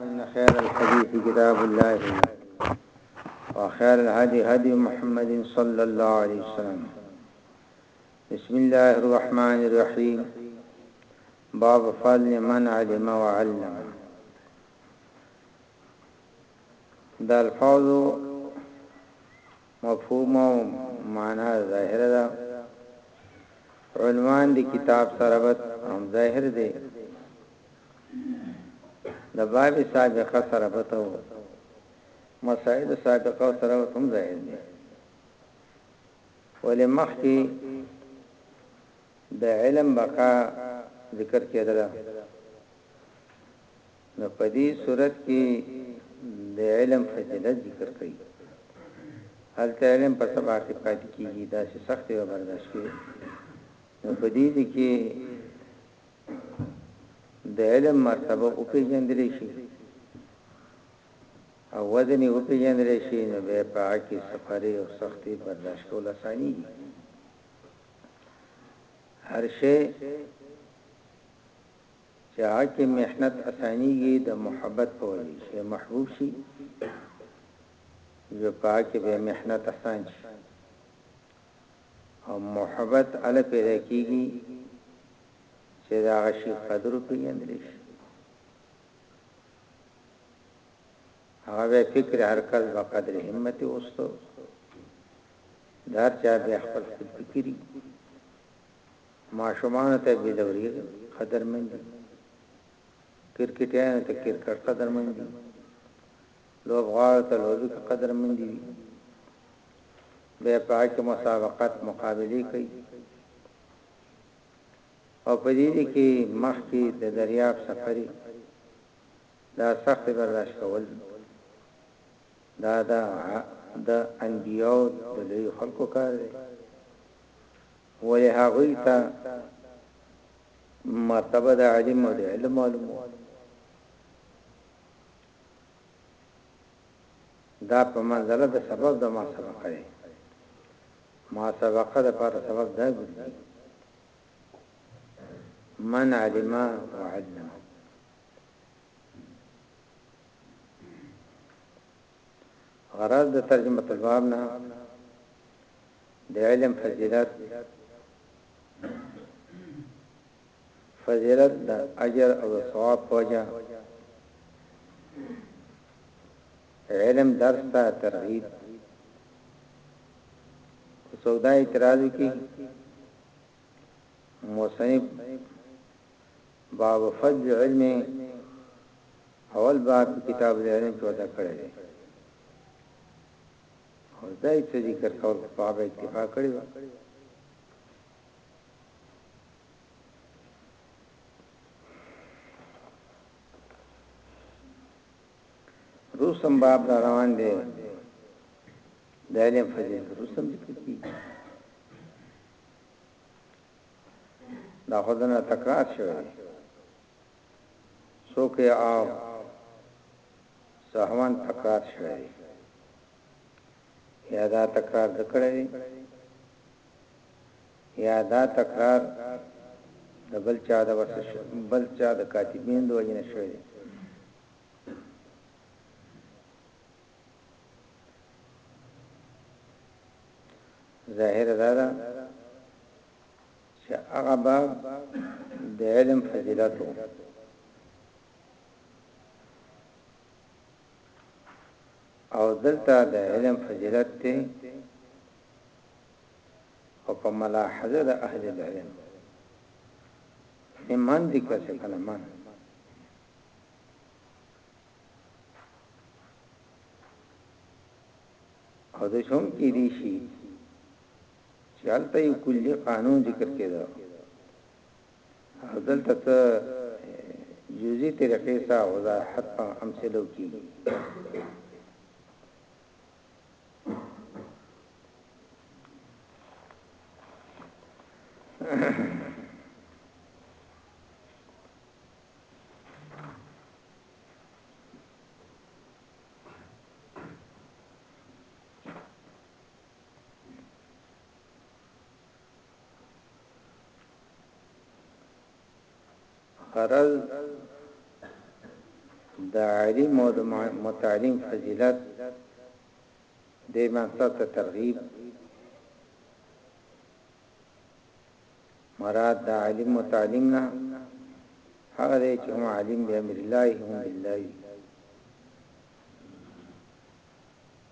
فإن خير الحديث كتاب الله وخير الهدي هدي محمد صلى الله عليه وسلم بسم الله الرحمن الرحيم باب فضل من علم وعلم دا الفوض مفهوم او مانا ظاهره ده عنوان د کتاب سره بد هم ظاهر دی د باب سابقه سره بتو مسائل سابقه سره هم ظاهر دی ولې مخکې د علم بقا ذکر کېدل نو په دې سورت کې د علم فضیلت ذکر کړي هلته علم په سبا کې پاتې کیږي دا چې سخت یو برداشت کړي نو په دې کې د علم مرتبه او پیژندل شي او وزن او پیژندل شي نو به په کې سفرې او سختي برداشت کول اساني هر شي چې هغه کې محنت اسانیږي د محبت په وجه شي محبوب شي جو په کې به محنت اسان شي او محبت ال پیدا کیږي چې دا غشي قدر پیژندل شي هغه فکر هر کس په قدر همت اوستو دار چا به خپل فکرې ماشومانو ته بې دوري قدرمن دي، کرکټیانو ته کرکټ قدرمن دي، لوبغاړو ته لوبې قدرمن دي، بیا په هغه کې مسابقت مقابلې کوي او په دې دي کې مخکې د دریاب سفري دا سخت برداشت کول دا دا د انبیو د لوی خلکو کار دی ولې هغوی ته مرتبه د عالم او د علم معلومه وه دا په منزله د سبب د ما سبقه دی ما سبقه د پر سبب دا ګرځي من علم وعلم غرض د ترجمه الباب نه د علم فضیلت فضیلت د اجر او ثواب پوجا علم درس ته ترغیب سودا اعتراض کی موسنب باب فضل علم اول باب کتاب العلم چودا کړی او دای څه ذکر کول په هغه اتفاق کړی و روسم باب را روان دی د علم فضیلت روسم ذکر کی دا خدانه تکرار شوی څوکۍ او سهواً تکرار شوی دی یا دا تکرار ده کړی دی یا دا تکرار د بل چا د وسه بل چا د کاتبین د وجنه شوی دی ظاهر دا ده چې هغه باب د علم فضیلت وو او دلته د علم فضیلت ته او په ملاحظه د اهل العلم ایمان دي که څه کنه مان او د شوم کې دي شي چې هلته یو کلی قانون ذکر کېده او دلته ته جزئی طریقې سره وضاحت په امثله کې غرض د عالم او د متعلم فضیلت د مقصد ته ترغیب مراد د عالم متعلم نه هغه دی چې هم عالم به امر الله هم بالله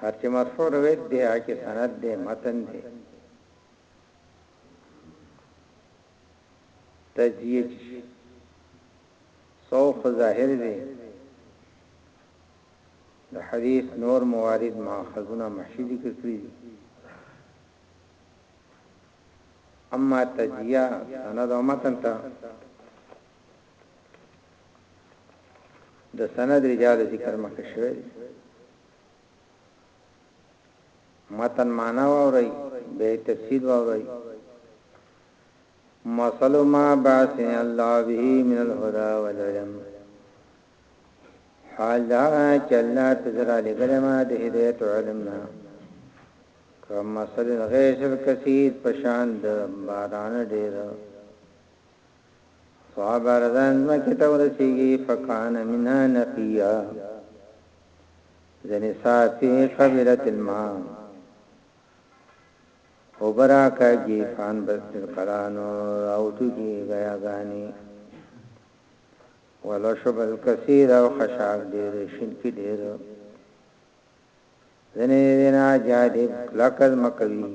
هر چې مرفوع روایت دی هغه کې سند دی متن دی تجزیه شي سوق ظاهر دی د حدیث نور موارد ماخذونه محشی ذکر کړی دي اما تجزیه سند او متن ته د سند رجال ذکر مخه شوی متن معنا ووري به تفسیر ووري مثل ما بعثني الله به من الهدى والعلم حال دا چې الله تزرع لګلم د هدایت علم نه کما مثل الغیث الکثیر پشان د باران ډیر فعبر ذان زمکه ته ورسیږي فکان منها نقیا زنی صافی فبرت الماء او برا کاږي فان بسر قرانو او توږي غیا غانی ولو شبل کثیر او خشاک ډیر شین کی ډیر زنی دینا جادب لکل مکوی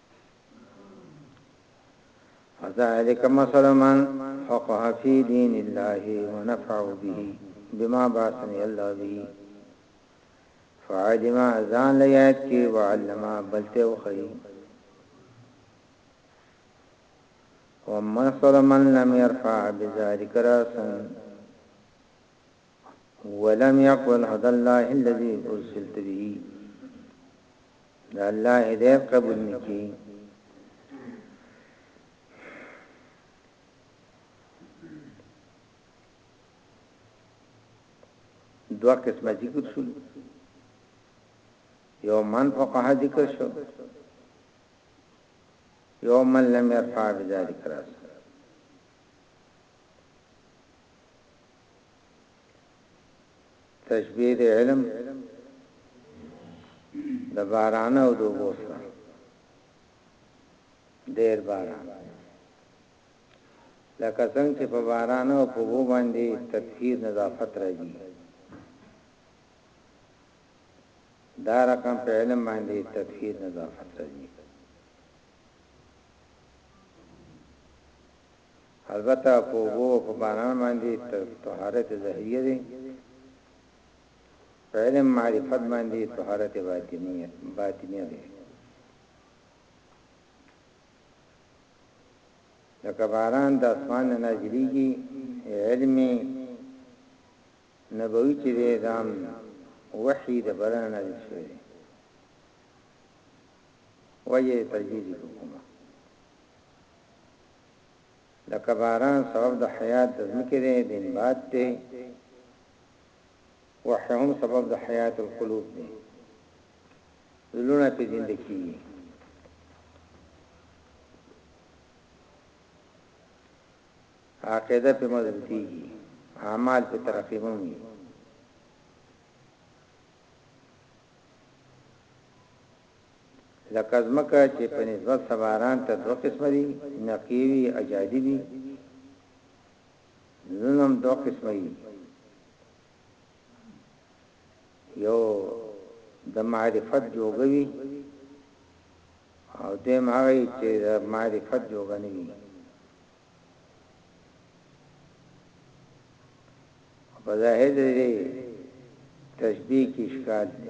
فذلك مثلا من فقه في دين الله ونفع به بما باسن الله به فعلم ازان ليات کی وعلم بلته وخي ومن صلى من لم يرفع بذلك راسا ولم يقبل هدى الله الذي ارسلت به الله هدایت قبول نکي دوا قسمه ذکر شو یو من فقه ذکر شو یو من لم يرفع بذلك راسه تشبیه د علم د باران او د اوبو سره ډیر باران لکه څنګه چې په باران او په اوبو باندې تطهیر نظافت راځي دا رقم په علم باندې تطهیر نظافت راځي البته په اوبو او په باران باندې طهارت ظاهري دی په علم معرفت باندې طهارت باطني باطني دی لکه باران د اسمان نه نازلېږي علم نبوي چې دی دام وحي د بدن نازل شوی وجه تجدید حکومت لکه باران سبب د حیات د ځمکې دی بنبات دی وحی هم سبب د حیات القلوب دی زلونه په زنده کیږي عقیده په مضبوطیږي اعمال په ترقی مومي لکه ځمکه چې په نسبت سباران ته دوه قسمه دي نقي وي اجادي وي ننم دوه قسمه دي یو د معرفت جوګوي او دیم هغه چې د معرفت جوګنه وي په ظاهر دې تشبیه کې ښکار دي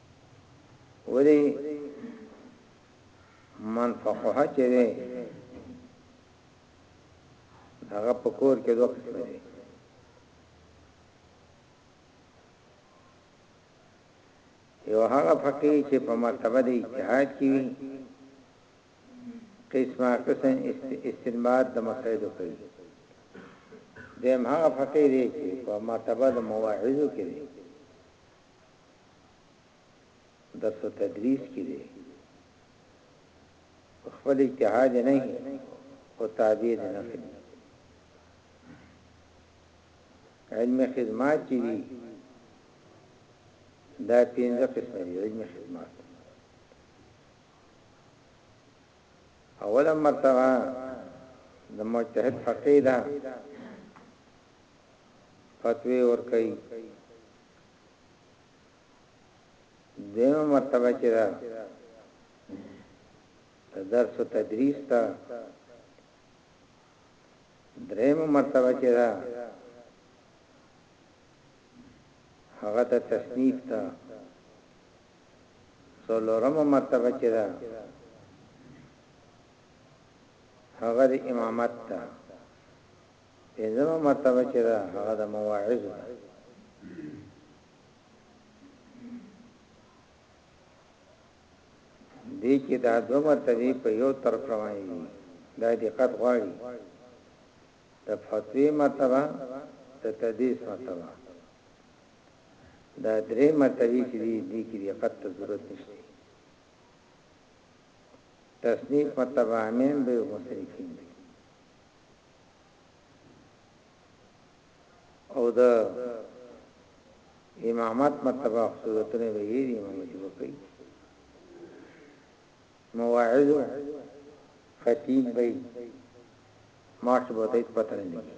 ولی من فقه چې دی هغه په کور کې دوه قسم دی یو هغه فقيه چې په مرتبه د اجتهاد کې وي قسمه قسم استنباط د مسائل کوي دیم هغه فقيه دی چې په مرتبه د مواعظو کې دی درس و تدریس کی دی په خپل اجتهاد نه او تابع دی نه خلی علم خدمات چی دی دا پینځه قسم دی علم خدمات اوله مرتبه د مجتهد فقیدا فتوی ور کوي دیمه مرتبه چې دا درس او تدریس ته دریمه مرتبه چې دا هغه ته تصنیف ته څلورمه مرتبه چې دا هغه د امامت ته پنځمه مرتبه چې ده هغه د مواعظ ده دې کې دا دوه مرتبه په یو طرف روانې دي دا دقت غواړي د فتوی مرتبه د تدریس مرتبه دا درې مرتبه چې دي دې کې دقت ته ضرورت نشته تصنیف مرتبه امین به مصرفین دي او د امامت مطلب صورتونه به یې دی امامت وکړي مواعظ خطیب به مارش به دې پته نه لګي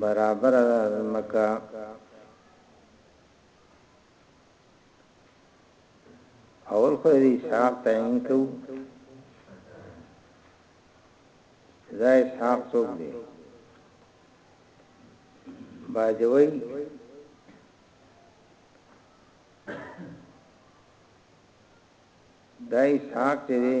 برابره ده ځمکه اول خو دې اسحاق تعین کو دا اسحاق څوک دی باجوی دا اسحاق چې دی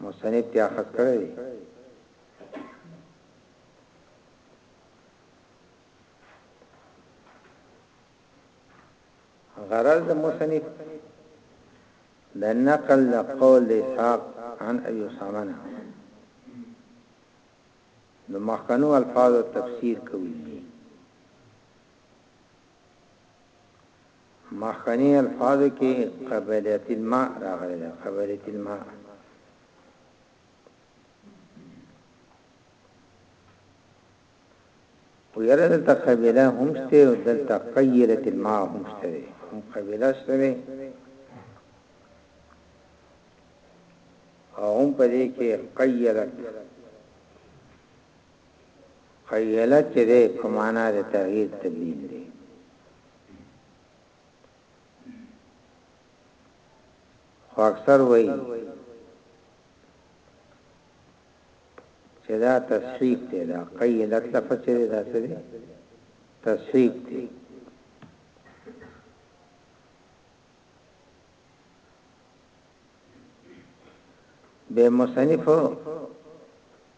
مصنف ته اخذ کړی دی غرض د مصنف د نقل د قول د اسحاق عن ابي اسامه نو مخکنو الفاظ او تفسیر کوي مخکنی الفاظو کې قبلیت الماء راغلی ده قبلیت الماء ویره دلته قبیله هم شته او دلته قیلت الماء هم شته هم قبیله شته او هم په دې کې قیلت قيله چې دی په معنا د تغيير تبديل دی خو اکثر وایي چې دا تصحیح دی دا قیلت لفظ چې دا څه دی تصحیح دی به مصنف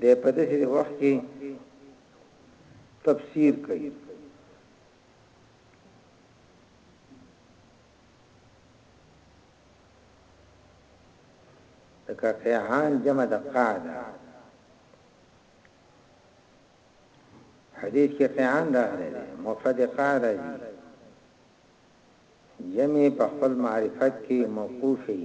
دی په داسې وخت کې تفسیر کوي لکه قیعان جمع د قاعده حدیث کې قیعان راغلی دی مفرد قاعده دی جمع په خپل معرفت کې موقوفي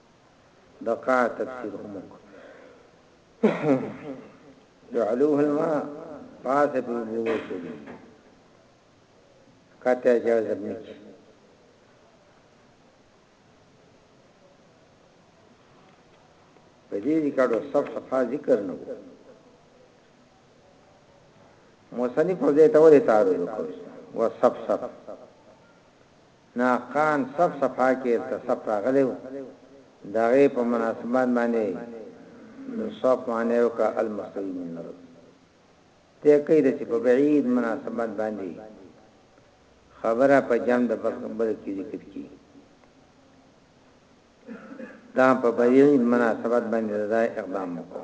دقاء تفسیر هم جعلوه الماء پاسه په بوو شو کاته جواز نه کی په دې ریکارډو صف صفه ذکر نه وو مصنف په دې ته ولې تعرض وکړ وصف صف ناقان صف صفا کې ته صف راغلی وو د هغې په مناسبت باندې د صف معنی وکړه المستوی من نرد ته کوي د چې په بعید مناسبت باندې خبره په جام د بل کې ذکر کی دا په بعید مناسبت باندې دا اقدام وکړو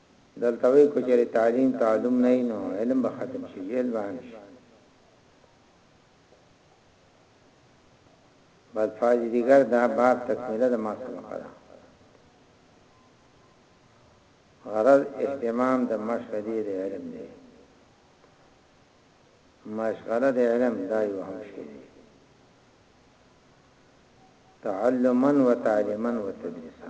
دلته وایي که چېرې تعلیم تعلم نه وي نو علم به ختم شي جهل به عام شي بلفاظ دیګر دا باب تکمیله د ما سبقه ده غرض اهتمام د مشغلې د علم دی مشغله د علم دا یو هم شي تعلما وتعلیما وتدریسا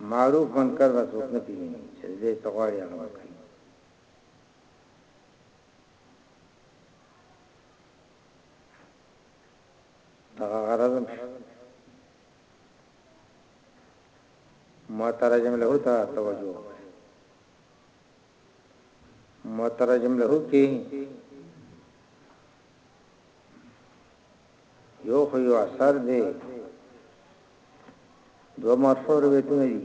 معروف منکر به څوک نه پیژني چې د دې څه غواړي هغه به کوي دغه غرض مترجم له ته توجه مترجم له کې يو خو يو اثر دی دو مرفوع روایتونه دي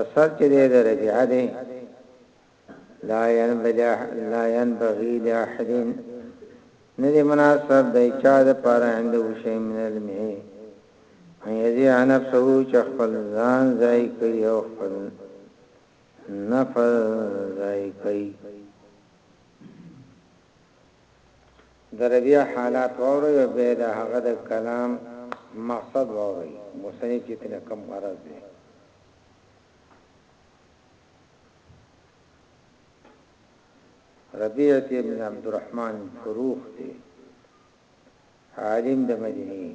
اثر چې دی د ربيعه دی لا ينبغي لا ينبغي لاحد ندی مناسب د چا د پاره اند وشي من المه ايذي نفسه چې خپل ځان ځای کوي او خپل نفس ځای کوي د ربيع حالات واورئ او بيا د هغه د کلام مقصد واورئ، مصنف چې ترنه کوم غرض دی. ربيعة ابن عبد الرحمن فروخ دی عالم د مدینه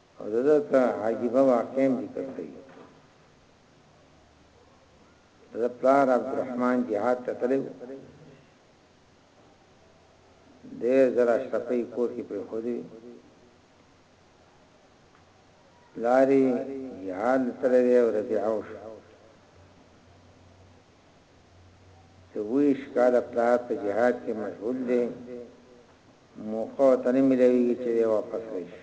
او دغه کا عجيبه واقعي ذکر کړی د پلار عبدالرحمن جهاد ته تلو د زرا شپې کور کې پر خودي لاري جهاد تر دی او رضی عوش ته ویش کال پلار په جهاد کې مشغول دی موقع ورته نه ملاویږي چې دی واپس راشي.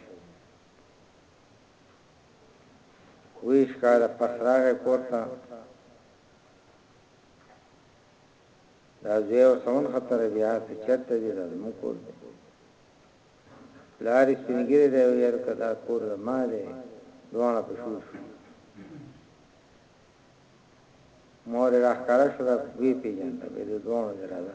ویش کاله پس راغی کور ته. دا زوی ورته ونښتله بیا ته چېرته ځې دا زموږ کور دی. پلار یې سپین ږیری دی ویې ویل که دا کور زما دی دواړه په شور شو. مور یې راښکاره شوه دا ویې پېژانده بیا د دواړو جنازه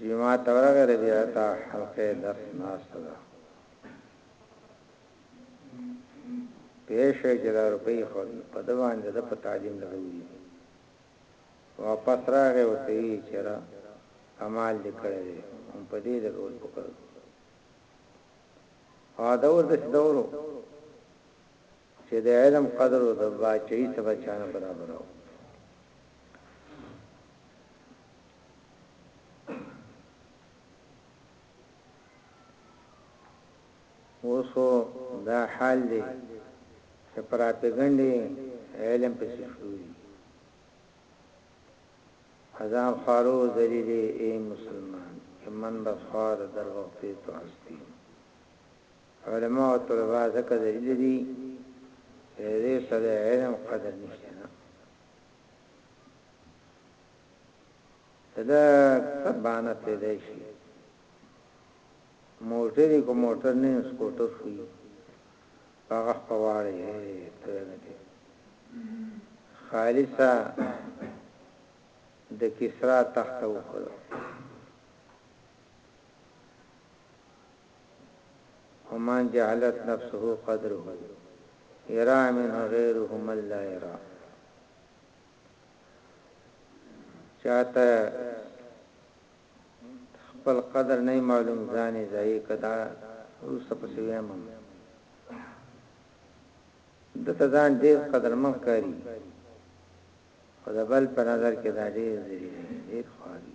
جمعه ته ورغی د بیعته حلقه درس ناسته ده پیشه چې دا روپۍ خو په د باندې د په تعلیم لګولي واپس راغی او ته یې چیرې کمال دې کړی دی هم په دې لګول پکړ او دا ورته دورو چه د علم قدر و د باچهی څه به چانه برابره و. اوس خو دا حال دی چې پراپګنډې علم پسې شروع دي ازان خارو ذلیلې ای مسلمان که من بس خار در وقفې تو هستی علماء او طلباء ځکه ذلیل دي چې دې سره علم قدر نشته نه دا سبانه پیدا شي موټر کو موټر نه سکوټر خوې هغه خواړې ته نه دي خالصا د کسرا تخت وکړو ومن جهلت نفسه قدره يرا منه غيره من لا يرا چاته خپل قدر نه معلوم ځاني ځای کدا روسه پسې ویم د تزان ډیر قدر من کاری خدا بل په نظر کې دا ډیر ذلیل ډیر خواري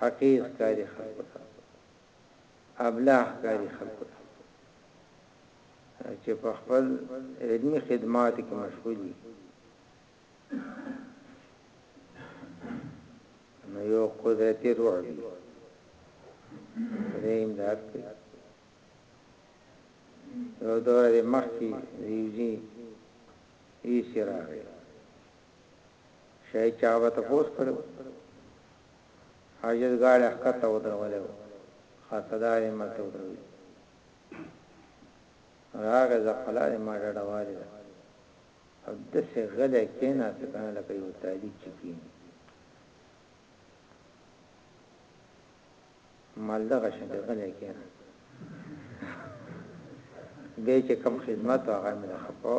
حقیر ښکاری خلکو ته ابله ښکاری خلکو ته چې په خپل علمي خدمات کې مشغول دي نو یو قدرتي روح دی دې امداد کوي یو دوره مخکې دیږي ای سراغه شی چا به تپوس کړو حاجت ګاډی ښکته ودرولې وو خاصدار یې ملته ودروي راغه زفلار ما ډډه والی ده او د څه غلې کینا سکان لکه یو طالب چې کینی مالده غشن د غلې کینا به چې کم خدمت هغه مې خپو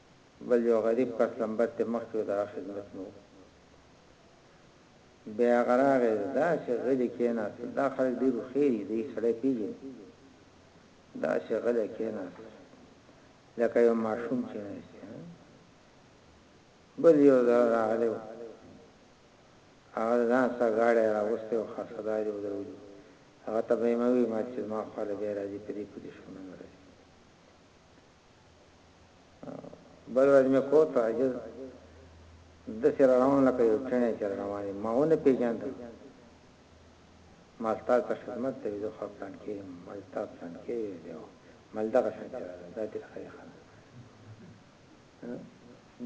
بل یو غریب کس لمبر ته مخکې و د هغه خدمت مې وکړ بیا هغه راغی داسې غلی کیناست دا خلک ډیر هوښیار دي دوی سړی پیژني داسې غلی کیناست لکه یو ماشوم چې ناست بل یو دا راغلی و هغه ځان سره غاړه راوسته او خاصداري ودرولي هغه ته به مې وی ما چې ما خپل به راځي په دې پولیسونه نه راځي بل ورځ مې کو تهجد د سره روان لکه یو ټنه چې رواني ماونه پیژاند مالتاب ته خدمت ته یو خپلان کې مالتاب څن کې یو مالدغه څن کې دا دې خیره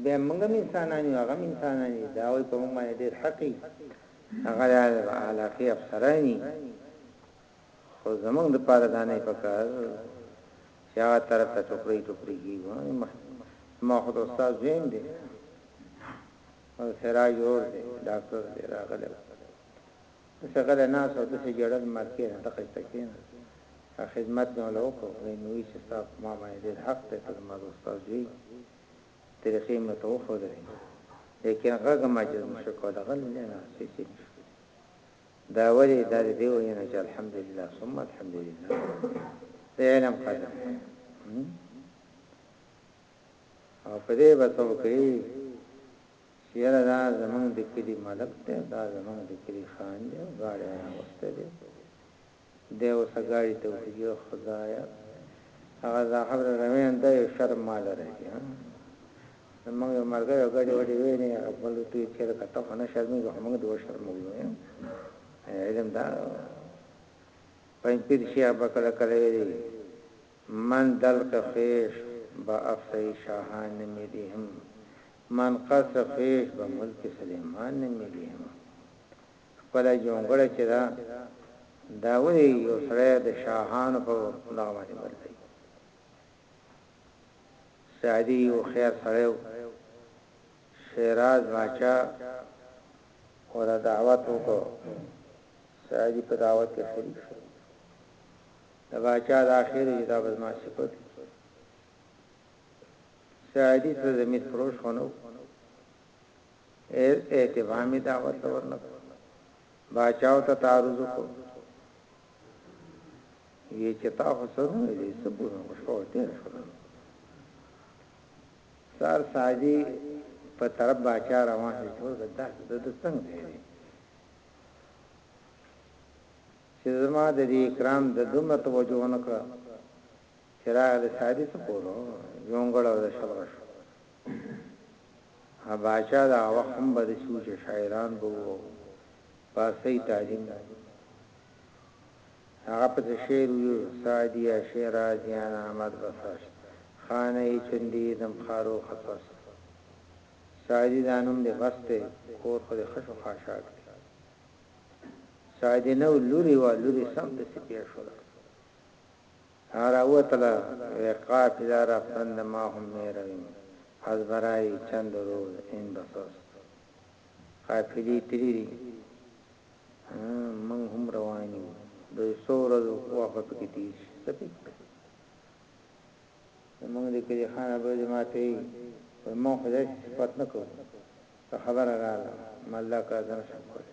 به موږ انسانان یو هغه انسانان دي دا وي په موږ باندې ډېر حقي هغه علاقه افسرانی خو زمونږ د پاره دا نه پکار چې هغه طرف ته ټوکړی ټوکړی کیږو ما خو د استاد زویم دی او سراج ور دی ډاکټر دی راغله څه غله نه سو ته جړل مرکه نه تخې تکې نه خدمت نه له وکړو نو چې تاسو ما باندې حق ته ته ما د استاد زوی طریقې مې ته وخو درې لیکن هغه ما چې مشکو دغل نه نه سې سې دا ولی دا دی وجنه چې الحمدلله ثم الحمدلله د علم قدر او په دې به توکي چیرې دا زمونږ د کلی ملک ته دا زمونږ د کلی خان دی غاړه راوسته دی دی اوسه ګاډی ته وخیژی او خدایه هغه دا خبره روی نه دا یو شرم ماله راځی ها زمونږ یو مرګری او ګډی وډی ویلی هغه بل ورته وی چیره که ته خو نه شرمیږی خو مونږ دی وشرموی علم دا پنځپیر شیخ به کله کله ویلی من دلق خویش به افسه شاهان نه میلی هم من قصر خویش به ملک سلیمان نه میلی هم خپله جونګړه چې ده دا ولې یو سړی د شاهانو په دغه باندې ګرځوي سعدي یو خیر سړی و شیراز باچا ولا دعوت وکړو سعدي په دعوت کې شریک شو د باچا د اخر یې دا بزما صفت سعدي ته زمير فروش ونه هیڅ اهتمامي دعوت ته ورنکړ باچاو ته تعرض کو یی چې تا خو سرونه دې سپونه شو تیر شو سار ساجی په طرف باچا روان شو ټول د داس د دستنګ دی چې زما د دې کرام د دومره توجه ونکړه چې راغله ساجی سپورو یونګړو د شبرش ها باچا دغه وخت هم به داسې وو چې شاعران به وو او فارسۍ تعلیم به وو. هغه پکې شعر ویو، سعدیه شعرازیان آمد بسشت، خانه ای چون دیدم خارو خسست. سعدي دا نوم دې بس دی، کور خو دې خشو خاشاک دی. سعدي نه و، لوري وه، لوري سمدستي پېښ شوله. ها راوتله وې قاف اذا رفتند ما هم مې رویم از برای چند روز این بسست قافلې تللي دي موږ هم روان یو د څو ورځو وخت په کې تیر شي څه پې کړو موږ د کلی خان ابو جماعتي په موږ خدای صفات نه کوو خبره رااله مله کا ځنه شم کوله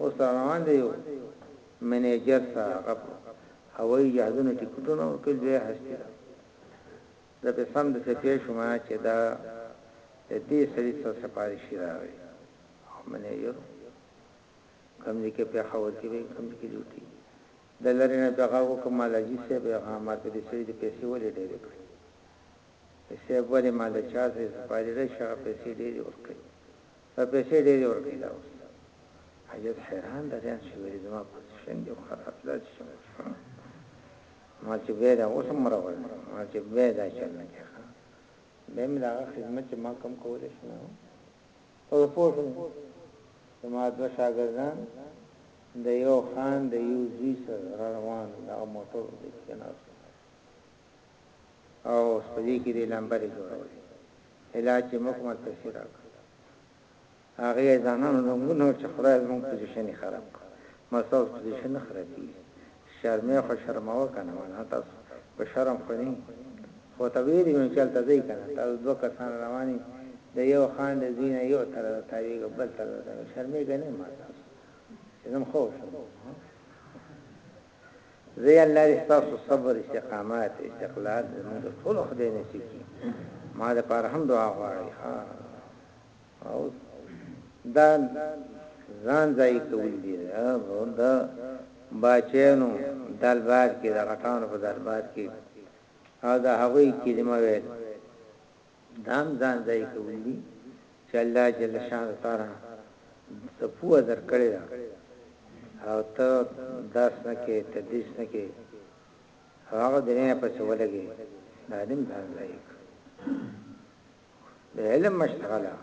اوس روان دی یو منیجر ته هغه هوایي جهازونو ټکټونه ورکړي لوی هستی ده د په سم د څه پیښ ما چې دا د دې سړي څو سفارشي راغی او منیجر کوم دي کې په خاور کې به کوم دي کې ډیوټي د لری نه په غاغو کوم مالجی سه به غا ما ته دې سړي د پیسې ولې ډېرې کړې سه ولې مال چا سه سفارشي شغه پیسې ډېرې ورکړي دا پیسې ډېرې ورکوي دا اوس حاجت حیران ده ځان شي ویلي زما پوزیشن دې خراب ده چې څنګه شم ما چې بیا دا اوس هم راول ما چې بیا دا چل نه کړ بیا مې دا خدمت چې ما کم کولی شم او پوه شم زما دوه شاګردان د یو خان د یو زوی سره روان دا موټر دې کناست او سړي کې دې لمبرې جوړولې علاج یې مکمل پیسې راکړې هغه یې ځانانو نومونه چې خدای زموږ پوزیشن یې خراب کړ ما ستاسو پوزیشن نه خرابېږي شرمې خو شرموه که نه منه تاسو په شرم خو نه خو ته ویلي مې چې هلته ځئ که نه تاسو دوه کسان روان یې د یو خان د زوی نه یو تره تاویږه بل تره تاویږه شرمېږه نه ما تاسو چې زم خو شم زوی الله دې ستاسو صبر استقامت استقلال زموږ ټول خدای نصیب کړي ما د پاره هم دعا غواړي ها او دا ځان ځای کول دي دا باچینو دلبار کې د غټانو په دلبار کې او دا هغوی کلمه ویل دا هم ځان ضایع کول دي چې الله جل شانه تاله ته پوهه درکړې ده او ته درس نه کې تدریس نه کې هغه دنیا په څه ولګي دا دم ځان ځای د علم مشغله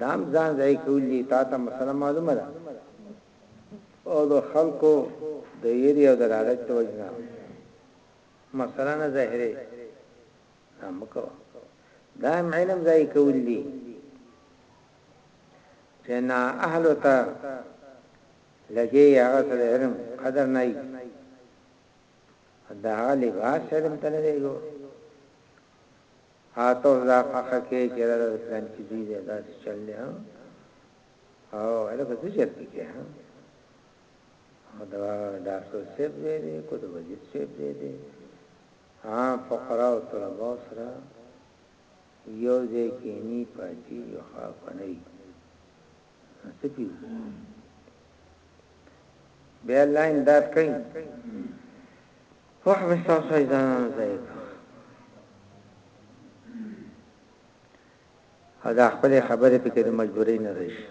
دام ځان ځای کولی تا ته مسله معلومه ده او د خلکو د یری او د لالچ توجنه مثلا ظاهره دا مکو دا علم ځای کول دي چې نه اهل ته لګي هغه سره علم قدر نه وي دا هغه لباس علم ته نه دی ګو هاتو دا خخه کې چې دا پلان کې دی دا چل نه او هغه څه چل کې ها دا دا څه څه دی کو دا وځي څه دی عام فقراء او طلباو سره یو ځای کینی پاتی یو خاپنی نو څه پی وکړو بیا الله امداد کوي وخت مې تاسو ځان ځای او دا خپل خبره پکې د مجبورۍ نه راشي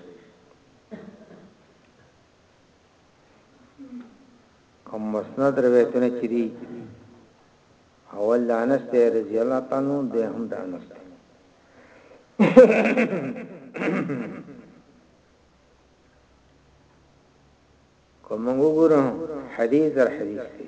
کوم مسند روایتونه چې دي اول د انس ته رضی الله تعالی عنہ د هم د انس ته کوم وګورو حدیث در حدیث دی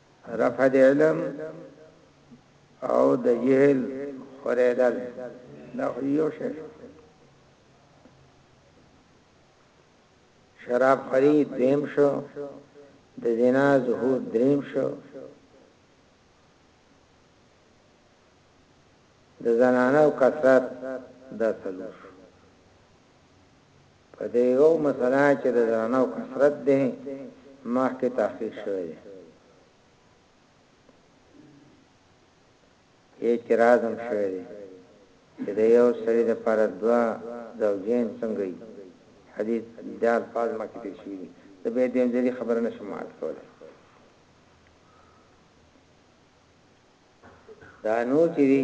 رفع د علم او د جهل خریدل دا خو یو شی شراب خری دیم شو د زنا ظهور دریم شو د زنانه او کثرت دا څلور شو په دې يو مسئله چې د درنو کثرت دی مخکې تحقیق شوی دی اعتراض هم شوی دی چې د یو سړي لپاره دوا زوجین څنګه وي حدیث د الفاظ مکه تیر شوی دی د به دیم ځلې خبره نشم مات کولای دا نو چې دی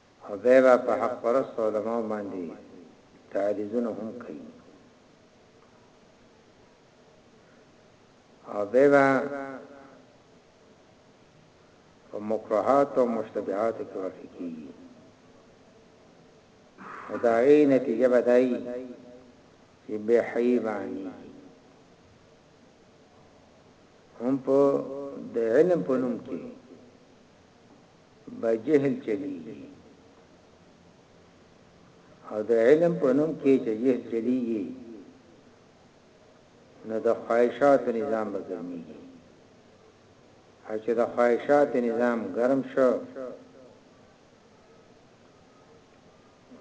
او بیا به په حق پرستو علماوو باندې تعریضونه هم کوي او بیا به په مکروهات او مشتبهات کې واقع کیږي او دا غي نتیجه بدای چې به حیبانی هم په د علم په نوم کې به جهل چلیږي او د علم په نوم کې چې جهل چلیږي نو د خواهشات نظام به ګرميږي او چې د خواهشات نظام ګرم شو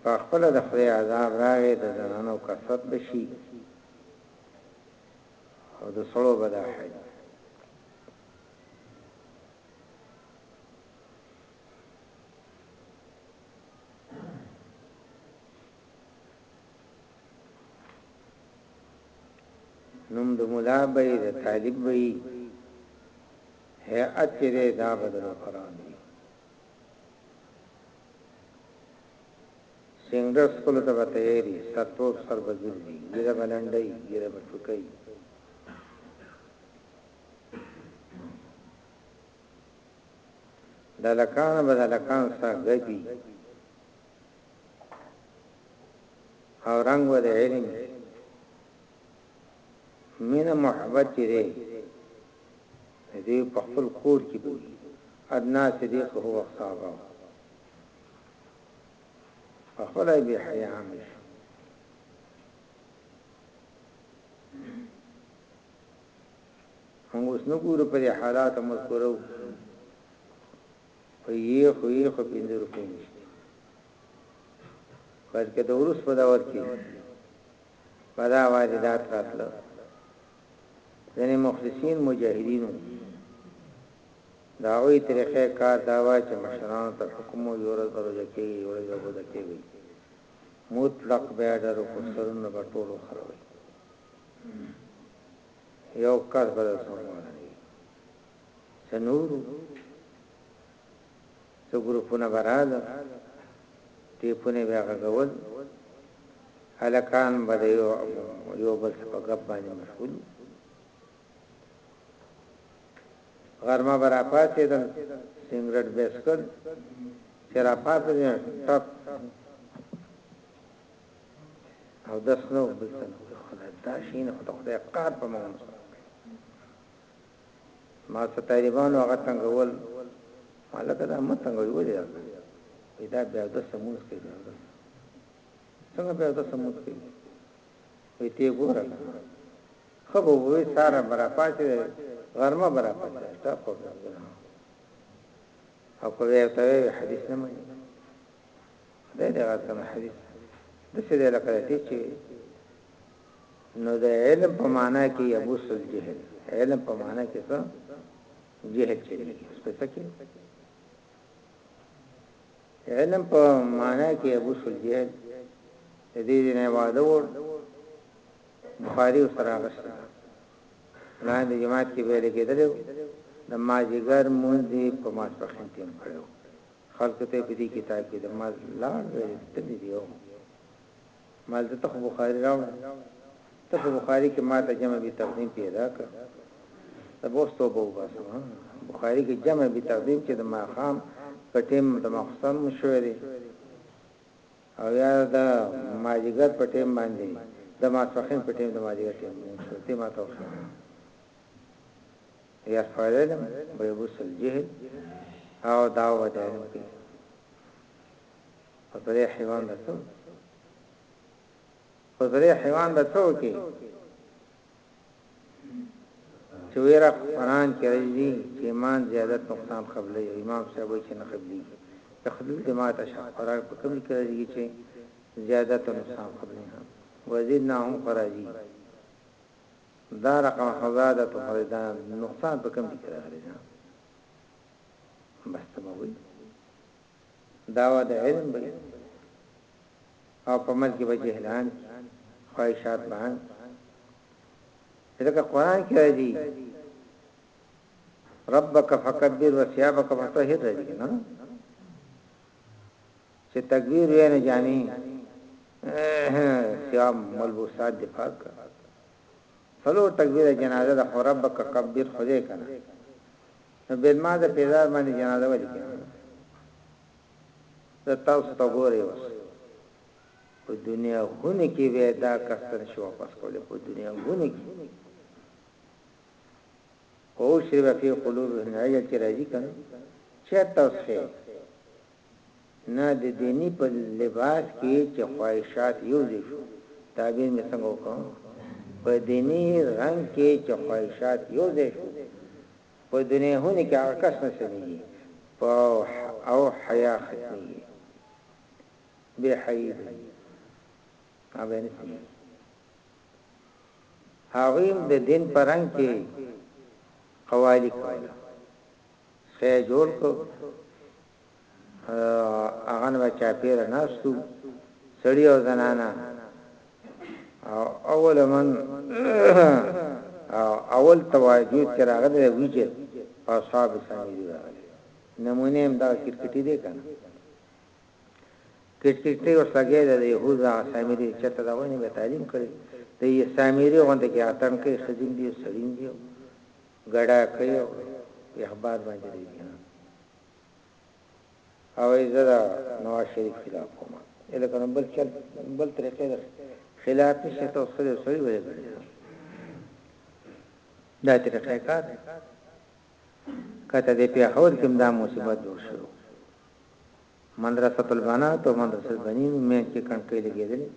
په خپل د خدای عذاب راغی د زنانو کثرت بشي او د سړو بداحت نوم د مولا به د طالب به هيئت دې دا بدل قرآن دی څنګه خپل ته تیاری ستو سر بګردي ګره بلندای ګره بټوکای دا لکان به دا لکان سا غبي او رنگ و د علم مين محبت چې دی دې په خپل کور کې بوي ادنا صدیق هو صاحب خپل به حیا عامل موږ اوس نه ګورو په دې حالات مذکوره وو خو یې خو یې خو پنځه روپۍ نشته باید که د ورس په دور کې په دا واردات راتله ځینې مخلصین مجاهدینو دا وی طریقې کار دا وا چې مشران ته حکم یو ورځ ورځه کې یو ورځ ورځه کې مطلق به ډېر کو سرونه بټولو خروي یو کس به درته ومانه وي څه نورو څه ګروپونه به راله ټیپونه به غږول هلکان به د یو یو بل څه په ګپ باندې مشغول غرمه به راپاڅېدل سنګرټ به څکل چې راپاڅېدل ټپ او داس نو بل څه نه خدای دا شي نه خدای خدای قار په مونږ ما څه طالبانو هغه څنګه ول مالک دا مت څنګه ویل دا بیا د سمونس کې دی څنګه بیا د سمونس کې وي ته ګوره خبر وې سارا برا پاتې غرمه برا پاتې تا خو او کوي ته حدیث نه مانی خدای دې غاړه سم حدیث د څه دی لکه ټیک چې نو د علم په معنا کې ابو سل جهل علم په معنا کې څه جهل چې دی څه کې علم په معنا کې ابو سل جهل د دې نه واده و بخاری سره غشته وړاندې جماعت کې ویل کېدل د ماجیګر مونږ دې په ماسپخین ټیم کړو خلکو ته په دې کتاب کې د مال لار ویل ستړي دی او مال د تخ بخاری راوړ ته په بخاری کې ماته جمع به تقدیم پیدا کړ د بوستو بو بس بخاری کې جمع به تقدیم چې د ماخام په ټیم د مخصم شوې او یا د ماجیګر په ټیم باندې د ماسخین په ټیم د ماجیګر ټیم شو ته ما توخه يرفع العلم ويبث الجهل او دعوه د علم کوي په دې حیوان د څو په دې حیوان د څو کې چې ویره قرآن کې راځي چې ایمان زیادت نقصان قبلې امام صاحب چې نه قبلې د خدای د ماته شخص قرار په کوم کې راځي چې زیادت نقصان قبلې هم وزیدناهم قرازی دا رقم حزادة خدای دا نقصان په کوم ټکی راغلی ده بس ته به وي داوا د علم به او په ملک به جهلان خواهشات به لکه قران کې راځي ربک فکبر وثيابک فطهر راځي نه چې تکبیر وې نه جامي سیاب ملبوسات دی پاک کا سلو تکبیر جنازه د خراب کا کبیر خدای کنه نو بل ما د پیدار باندې جنازه ولي کنه د تاسو ته ګوري اوس په دنیا هونه کې به دا کسن شو واپس کولې په دنیا هونه کې او شرب فی قلوبهم عجل چې راځي کنه چې تاسو نه د دیني په لباس کې چې خواهشات یوځای شو تعبیر مې څنګه وکړ په دیني رنګ کې چې خواهشات یوځای شو په دنیا هونه کې هغه کس نه سمېږي په او حیا ختمېږي به حیب هغه نه سمېږي هغه د دین پرنګ کې قوالی کوله ښه يې جوړ کړ هغه نه به چاپېره ناست وو، سړي او زنانه او اول من او اول تواجد چې راغلی ویجه په اصحاب سامیري راغلی نمونه هم دا کرکټي دی کنه کرکټي اوس لګی د يهوذا سامیري چې ته دا ونه به تعلیم کړي د سامیري غونډه کې اتن کې خزم دی سړیم دی ګډا کوي او په اخبار باندې ليکي ها او وايي زه دا نواز شريف خلاف کوم اله کنه بل چل بل طریقې ده خلاف نشته ته سره سړي وایي دا طریقې کار کته دې په حوض کې دا مصیبت جوړ شو مدرسه البنات او مدرسه البنین مې کې کڼکې لګېدلې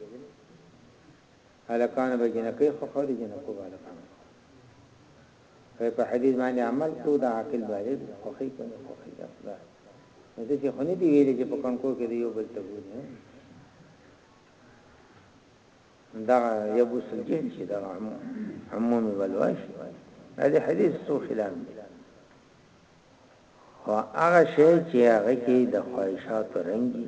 هلکانو به جنکۍ خوښولې جنکو به هلکان خوښول په حدیث باندې عمل کو دا عاقل بالغ خوښي کنه خوښي دا خدا نو د چې خونی دی ویلې چې په کونکو کې دی یو بل ته ګوري دا یبو سجین چې دا عمومي ولواش دا د حدیث سو خلاف دی خو هغه شی چې هغه کې د خواهشات رنګي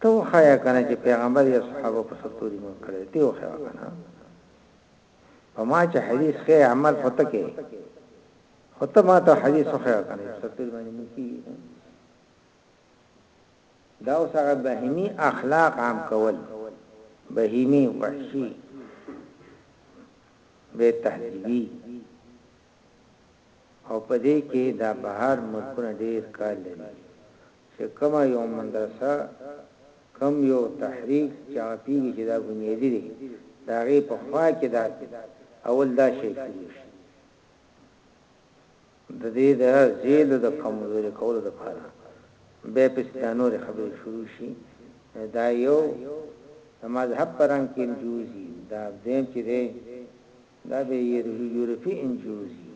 ته وخایا کنه چې پیغمبر یا صحابه په سر توري مون کړي ته وخایا کنه په ما چې حدیث خې عمل هوته کې هوته ما ته حدیث خې کنه سر توري باندې مون کی دا اوس هغه بهیمی اخلاق عام کول بهیمی وحشی به تهذیبی او پدې کې دا بهر ملکونه ډېر کار لري چه کومه یو مدرسه کوم یو تحریک چه هغه پیږی چه دا بنیادی دی د هغی په خوا کی دا اول دا شی شروع شی د دی د زیلو د کمزوری کولو د پاره بیا پس دا نور خبری شروع شی دا یو د مذهب پرنګ کی انجوزی دا دیم چه دی دا به یورپی انجوزی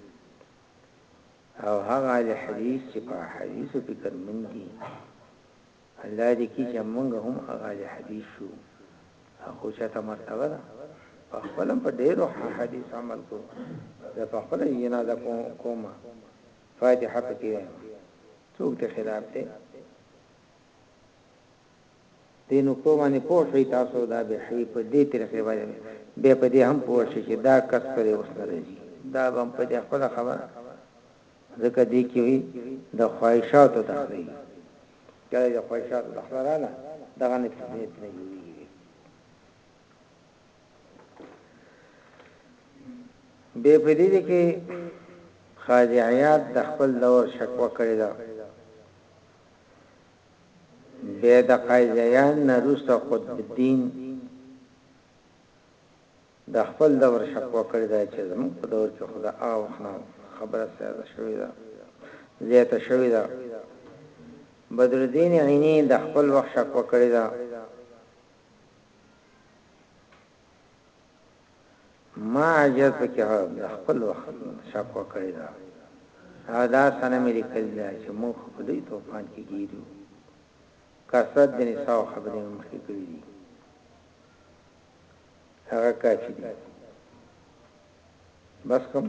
او هغه اهل حدیث چې په احادیثو فکر مند دي الله دې کی چې موږ هم هغه اهل حدیث شو اخو چاته مرتبه ده په خپل په ډیرو حدیث عمل کو زه په خپل جنازه کوم فاتحه پکې څوک ته خلاف ته دې نکتو باندې پوه شئ تاسو دا به ښه وي په دې طریقې باندې به په دې هم پوه شئ چې دا کس پرې اوس نه راځي دا به هم په دې خپله خبره ځکه دې کې وي د خواهشاتو داخلي کله د خواهشاتو داخله رااله دغه نه فتنې نه جوړیږي به په دې کې خاجعیات د خپل دور شکوه کړی دا بیا د قاضیان نه وروسته قطب الدین د خپل دور شکوه کړې ده چې زموږ په دور کې خو د هغه وخت نه خبره ساده شوې ده زیاته شوې ده بدرالدین عیني د خپل وخت شکوه کړې ده ما اجر پکې د خپل وخت شکوه کړې ده او دا سنه مې لیکل ده چې موږ په لوی توپان کې ګیرو کثرت د نساو خبرې مخې کړې دي هغه کافي دي بس کوم